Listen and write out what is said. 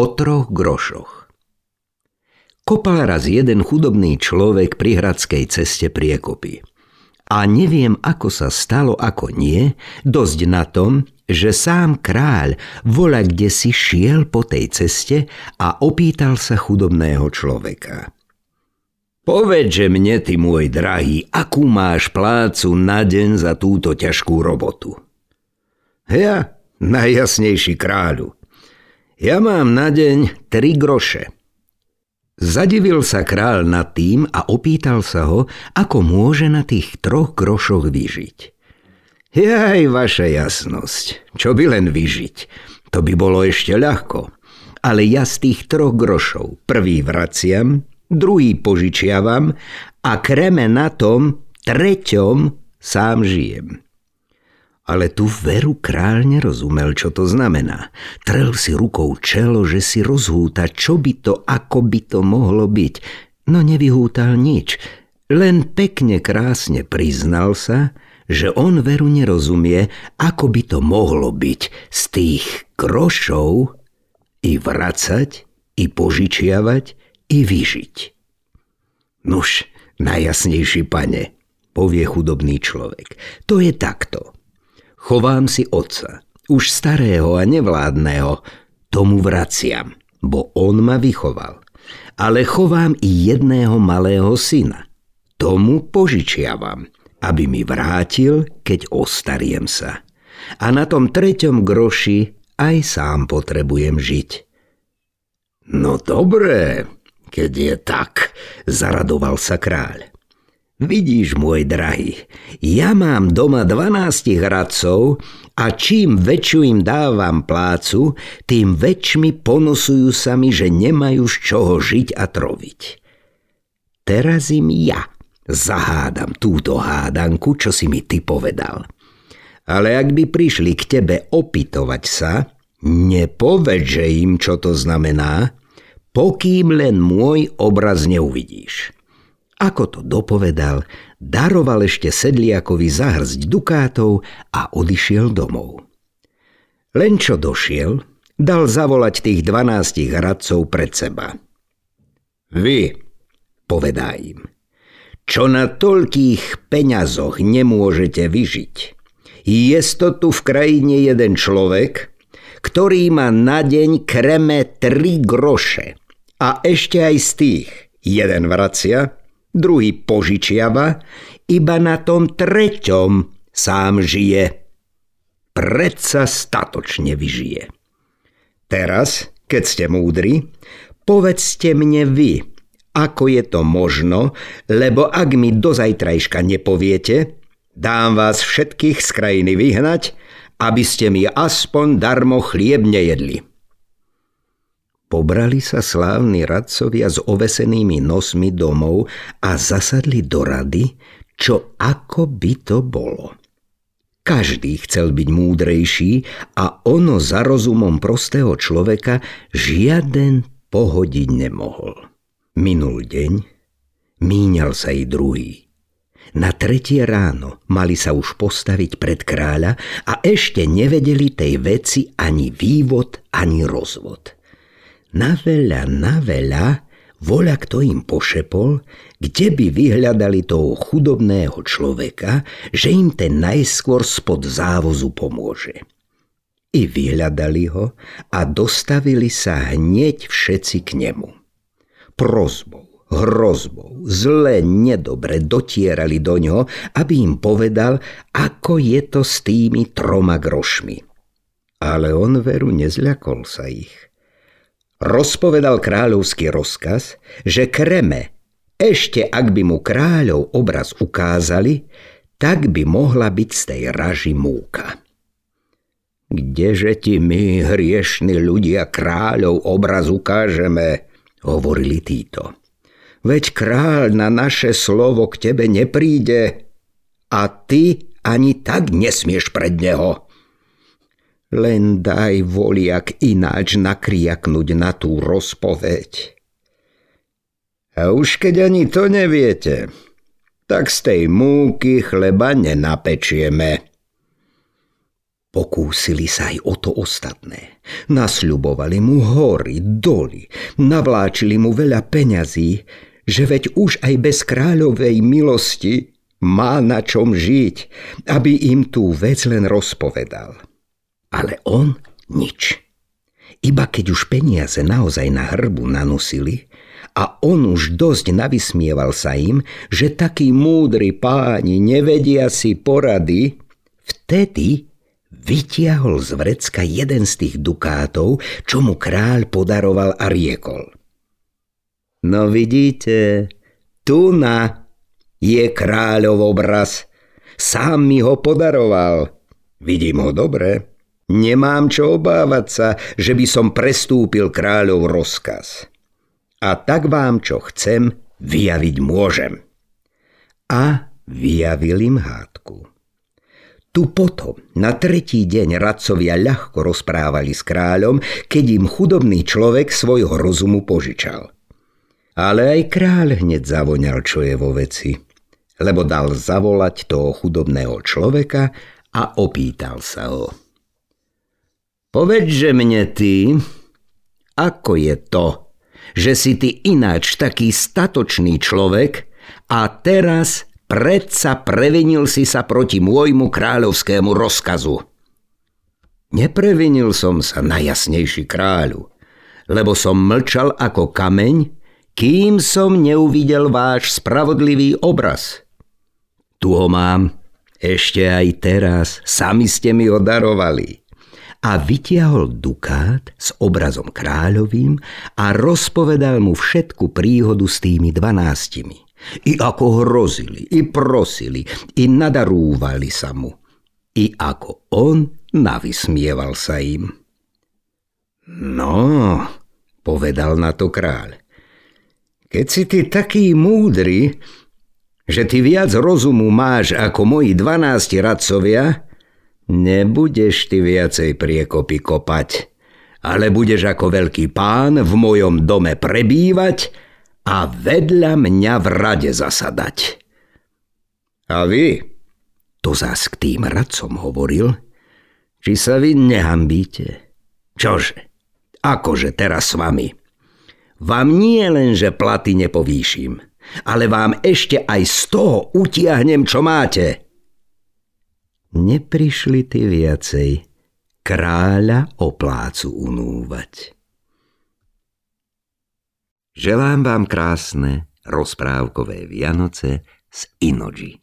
O troch grošoch. Kopal raz jeden chudobný človek pri hradskej ceste priekopy. A neviem, ako sa stalo, ako nie, dosť na tom, že sám kráľ vola kde si šiel po tej ceste a opýtal sa chudobného človeka. Povedže mne, ty môj drahý, akú máš plácu na deň za túto ťažkú robotu? Ja, najjasnejší kráľu, ja mám na deň tri groše. Zadivil sa král nad tým a opýtal sa ho, ako môže na tých troch grošoch vyžiť. Jaj, vaša jasnosť, čo by len vyžiť, to by bolo ešte ľahko. Ale ja z tých troch grošov prvý vraciam, druhý požičiavam a kreme na tom treťom sám žijem. Ale tu veru kráľ nerozumel, čo to znamená. Trel si rukou čelo, že si rozhúta, čo by to, ako by to mohlo byť. No nevyhútal nič, len pekne krásne priznal sa, že on veru nerozumie, ako by to mohlo byť z tých krošov i vracať, i požičiavať, i vyžiť. Nuž, najjasnejší pane, povie chudobný človek, to je takto – Chovám si otca, už starého a nevládného, tomu vraciam, bo on ma vychoval. Ale chovám i jedného malého syna. Tomu požičiavam, aby mi vrátil, keď ostariem sa. A na tom treťom groši aj sám potrebujem žiť. No dobré, keď je tak, zaradoval sa kráľ. Vidíš, môj drahý, ja mám doma 12 hradcov a čím väčšiu im dávam plácu, tým väčšmi ponosujú sa mi, že nemajú z čoho žiť a troviť. Teraz im ja zahádam túto hádanku, čo si mi ty povedal. Ale ak by prišli k tebe opytovať sa, nepovedže im, čo to znamená, pokým len môj obraz neuvidíš. Ako to dopovedal, daroval ešte sedliakovi zahrzť dukátov a odišiel domov. Len čo došiel, dal zavolať tých dvanástich radcov pred seba. Vy, povedá im, čo na toľkých peňazoch nemôžete vyžiť. Je to tu v krajine jeden človek, ktorý má na deň kreme tri groše a ešte aj z tých jeden vracia druhý požičiava, iba na tom treťom sám žije. Predsa statočne vyžije. Teraz, keď ste múdri, povedzte mne vy, ako je to možno, lebo ak mi do zajtrajška nepoviete, dám vás všetkých z krajiny vyhnať, aby ste mi aspoň darmo chlieb nejedli. Pobrali sa slávni radcovia s ovesenými nosmi domov a zasadli do rady, čo ako by to bolo. Každý chcel byť múdrejší a ono za rozumom prostého človeka žiaden pohodiť nemohol. Minul deň, míňal sa i druhý. Na tretie ráno mali sa už postaviť pred kráľa a ešte nevedeli tej veci ani vývod, ani rozvod – na veľa, na veľa, voľa kto im pošepol, kde by vyhľadali toho chudobného človeka, že im ten najskôr spod závozu pomôže. I vyhľadali ho a dostavili sa hneď všetci k nemu. Prozbou, hrozbou, zle, nedobre dotierali do ňoho, aby im povedal, ako je to s tými troma grošmi. Ale on veru nezľakol sa ich – rozpovedal kráľovský rozkaz, že kreme, ešte ak by mu kráľov obraz ukázali, tak by mohla byť z tej raži múka. Kdeže ti my, hriešni ľudia, kráľov obraz ukážeme, hovorili títo. Veď kráľ na naše slovo k tebe nepríde a ty ani tak nesmieš pred neho. Len daj voliak ináč nakriaknúť na tú rozpoveď. A už keď ani to neviete, tak z tej múky chleba nenapečieme. Pokúsili sa aj o to ostatné. Nasľubovali mu hory, doly, navláčili mu veľa peňazí, že veď už aj bez kráľovej milosti má na čom žiť, aby im tú vec len rozpovedal. Ale on nič. Iba keď už peniaze naozaj na hrbu nanusili a on už dosť navysmieval sa im, že takí múdri páni nevedia si porady, vtedy vytiahol z vrecka jeden z tých dukátov, čo mu kráľ podaroval a riekol. No vidíte, tu na je kráľov obraz. Sám mi ho podaroval. Vidím ho dobre. Nemám čo obávať sa, že by som prestúpil kráľov rozkaz. A tak vám, čo chcem, vyjaviť môžem. A vyjavil im hádku. Tu potom, na tretí deň radcovia ľahko rozprávali s kráľom, keď im chudobný človek svojho rozumu požičal. Ale aj kráľ hneď zavoňal, čo je vo veci, lebo dal zavolať toho chudobného človeka a opýtal sa ho. Povedže mne ty, ako je to, že si ty ináč taký statočný človek a teraz predsa previnil si sa proti môjmu kráľovskému rozkazu. Neprevinil som sa najjasnejší kráľu, lebo som mlčal ako kameň, kým som neuvidel váš spravodlivý obraz. Tu ho mám, ešte aj teraz, sami ste mi ho darovali. A vytiahol dukát s obrazom kráľovým a rozpovedal mu všetku príhodu s tými dvanáctimi. I ako hrozili, i prosili, i nadarúvali sa mu. I ako on navysmieval sa im. No, povedal na to kráľ, keď si ty taký múdry, že ty viac rozumu máš ako moji dvanácti radcovia, nebudeš ty viacej priekopy kopať, ale budeš ako veľký pán v mojom dome prebývať a vedľa mňa v rade zasadať. A vy, to zás k tým radcom hovoril, či sa vy nehambíte. Čože? Akože teraz s vami? Vám nie len, že platy nepovýšim, ale vám ešte aj z toho utiahnem, čo máte. Neprišli ty viacej kráľa o plácu unúvať. Želám vám krásne rozprávkové Vianoce z Inoji.